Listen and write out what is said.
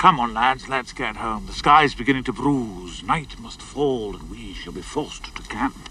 Come on, lads, let's get home. The sky's beginning to bruise. Night must fall, and we shall be forced to camp.